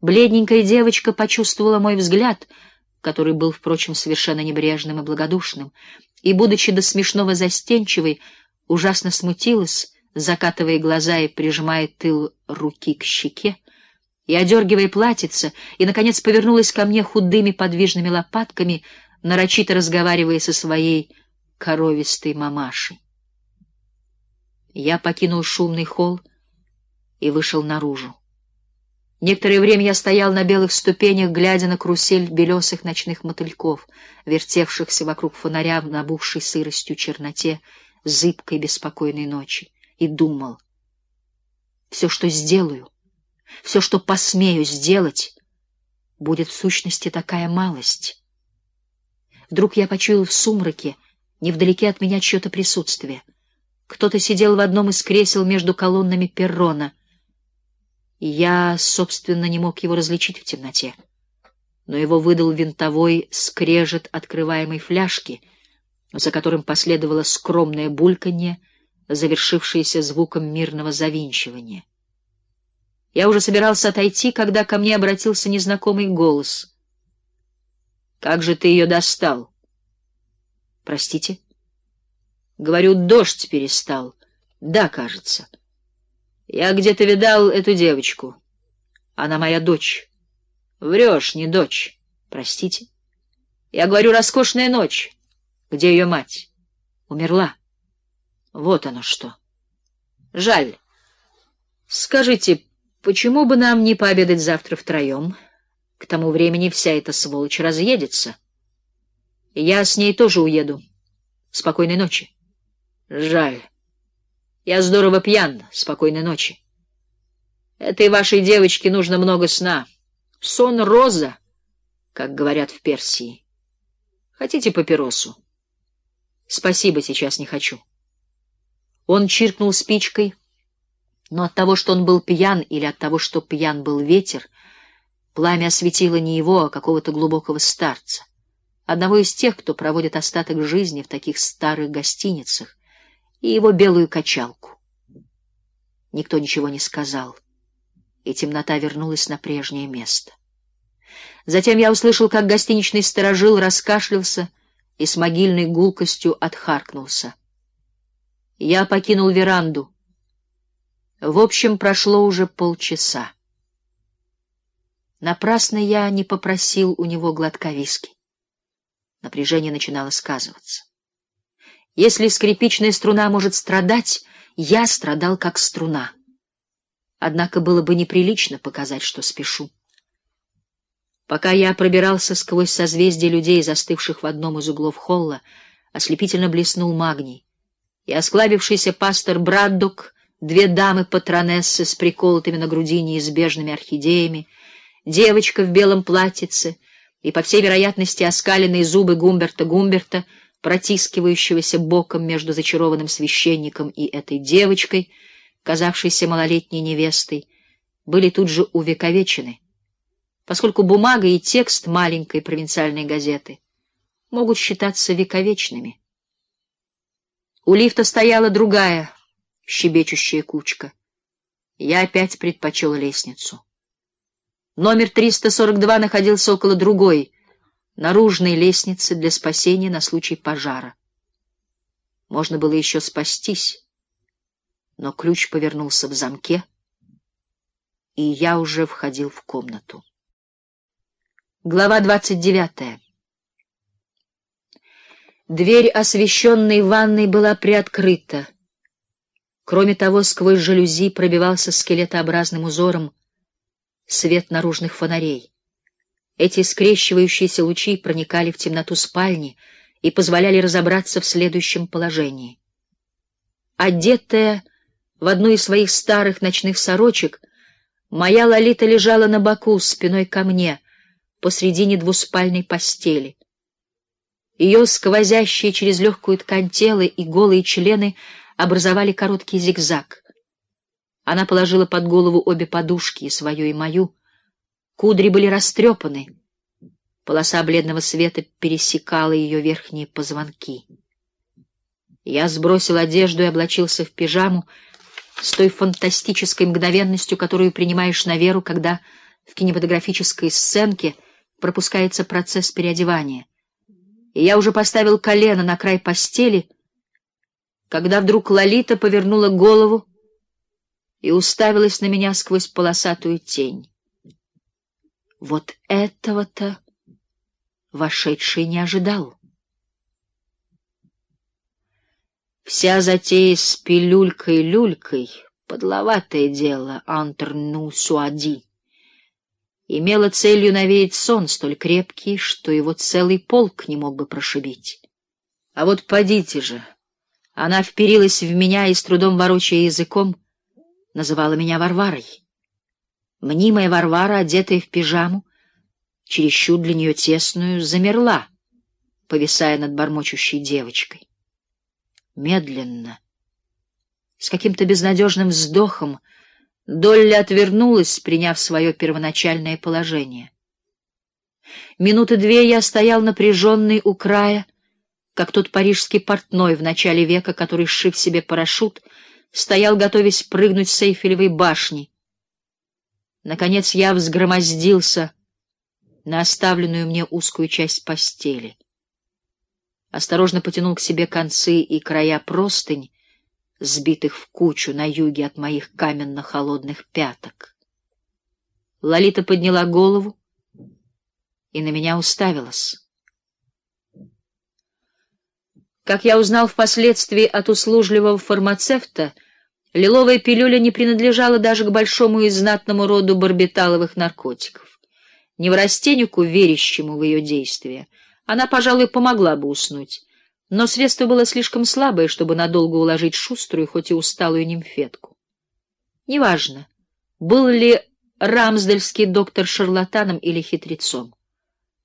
Бледненькая девочка почувствовала мой взгляд, который был, впрочем, совершенно небрежным и благодушным, и, будучи до смешного застенчивой, ужасно смутилась, закатывая глаза и прижимая тыл руки к щеке, и одергивая платьице, и, наконец, повернулась ко мне худыми подвижными лопатками, нарочито разговаривая со своей коровистой мамашей. Я покинул шумный холл и вышел наружу. Некоторое время я стоял на белых ступенях, глядя на карусель белесых ночных мотыльков, вертевшихся вокруг фонаря в набухшей сыростью черноте зыбкой беспокойной ночи, и думал. Все, что сделаю, все, что посмею сделать, будет в сущности такая малость. Вдруг я почуял в сумраке, невдалеке от меня чье-то присутствие. Кто-то сидел в одном из кресел между колоннами перрона. Я, собственно, не мог его различить в темноте. Но его выдал винтовой скрежет открываемой фляжки, за которым последовало скромное бульканье, завершившееся звуком мирного завинчивания. Я уже собирался отойти, когда ко мне обратился незнакомый голос. «Как же ты ее достал?» «Простите?» «Говорю, дождь перестал. Да, кажется. Я где-то видал эту девочку. Она моя дочь. Врешь, не дочь. Простите?» «Я говорю, роскошная ночь. Где ее мать?» «Умерла. Вот оно что. Жаль. Скажите, Почему бы нам не пообедать завтра втроем? К тому времени вся эта сволочь разъедется. Я с ней тоже уеду. Спокойной ночи. Жаль. Я здорово пьян. Спокойной ночи. Этой вашей девочке нужно много сна. Сон — роза, как говорят в Персии. Хотите папиросу? Спасибо, сейчас не хочу. Он чиркнул спичкой, но от того, что он был пьян, или от того, что пьян был ветер, пламя осветило не его, а какого-то глубокого старца, одного из тех, кто проводит остаток жизни в таких старых гостиницах, и его белую качалку. Никто ничего не сказал, и темнота вернулась на прежнее место. Затем я услышал, как гостиничный сторожил раскашлялся и с могильной гулкостью отхаркнулся. Я покинул веранду, в общем, прошло уже полчаса. Напрасно я не попросил у него глотка виски. Напряжение начинало сказываться. Если скрипичная струна может страдать, я страдал как струна. Однако было бы неприлично показать, что спешу. Пока я пробирался сквозь созвездие людей, застывших в одном из углов холла, ослепительно блеснул магний, и осклабившийся пастор Браддок две дамы-патронессы с приколотыми на груди неизбежными орхидеями, девочка в белом платьице и, по всей вероятности, оскаленные зубы Гумберта Гумберта, протискивающегося боком между зачарованным священником и этой девочкой, казавшейся малолетней невестой, были тут же увековечены, поскольку бумага и текст маленькой провинциальной газеты могут считаться вековечными. У лифта стояла другая, щебечущая кучка. Я опять предпочел лестницу. Номер 342 находился около другой, наружной лестницы для спасения на случай пожара. Можно было еще спастись, но ключ повернулся в замке, и я уже входил в комнату. Глава двадцать девятая. Дверь освещенной ванной была приоткрыта. Кроме того, сквозь жалюзи пробивался скелетообразным узором свет наружных фонарей. Эти скрещивающиеся лучи проникали в темноту спальни и позволяли разобраться в следующем положении. Одетая в одну из своих старых ночных сорочек, моя Лолита лежала на боку спиной ко мне посредине двуспальной постели. Ее сквозящие через легкую ткань тела и голые члены образовали короткий зигзаг. Она положила под голову обе подушки, и свою, и мою. Кудри были растрепаны. Полоса бледного света пересекала ее верхние позвонки. Я сбросил одежду и облачился в пижаму с той фантастической мгновенностью, которую принимаешь на веру, когда в кинематографической сценке пропускается процесс переодевания. И я уже поставил колено на край постели, когда вдруг Лолита повернула голову и уставилась на меня сквозь полосатую тень. Вот этого-то вошедший не ожидал. Вся затея с пилюлькой-люлькой — подловатое дело, антрну суади. Имела целью навеять сон столь крепкий, что его целый полк не мог бы прошибить. А вот подите же! Она вперилась в меня и, с трудом ворочая языком, называла меня Варварой. Мнимая Варвара, одетая в пижаму, чересчур для нее тесную, замерла, повисая над бормочущей девочкой медленно. С каким-то безнадежным вздохом Долли отвернулась, приняв свое первоначальное положение. Минуты две я стоял напряженный у края, как тот парижский портной в начале века, который, сшив себе парашют, стоял, готовясь прыгнуть с Эйфелевой башни. Наконец я взгромоздился на оставленную мне узкую часть постели осторожно потянул к себе концы и края простынь, сбитых в кучу на юге от моих каменно-холодных пяток. Лолита подняла голову и на меня уставилась. Как я узнал впоследствии от услужливого фармацевта, лиловая пилюля не принадлежала даже к большому и знатному роду барбиталовых наркотиков. Неврастеннику, верящему в ее действие, она, пожалуй, помогла бы уснуть, но средство было слишком слабое, чтобы надолго уложить шуструю, хоть и усталую нимфетку. Неважно, был ли рамсдельский доктор шарлатаном или хитрецом.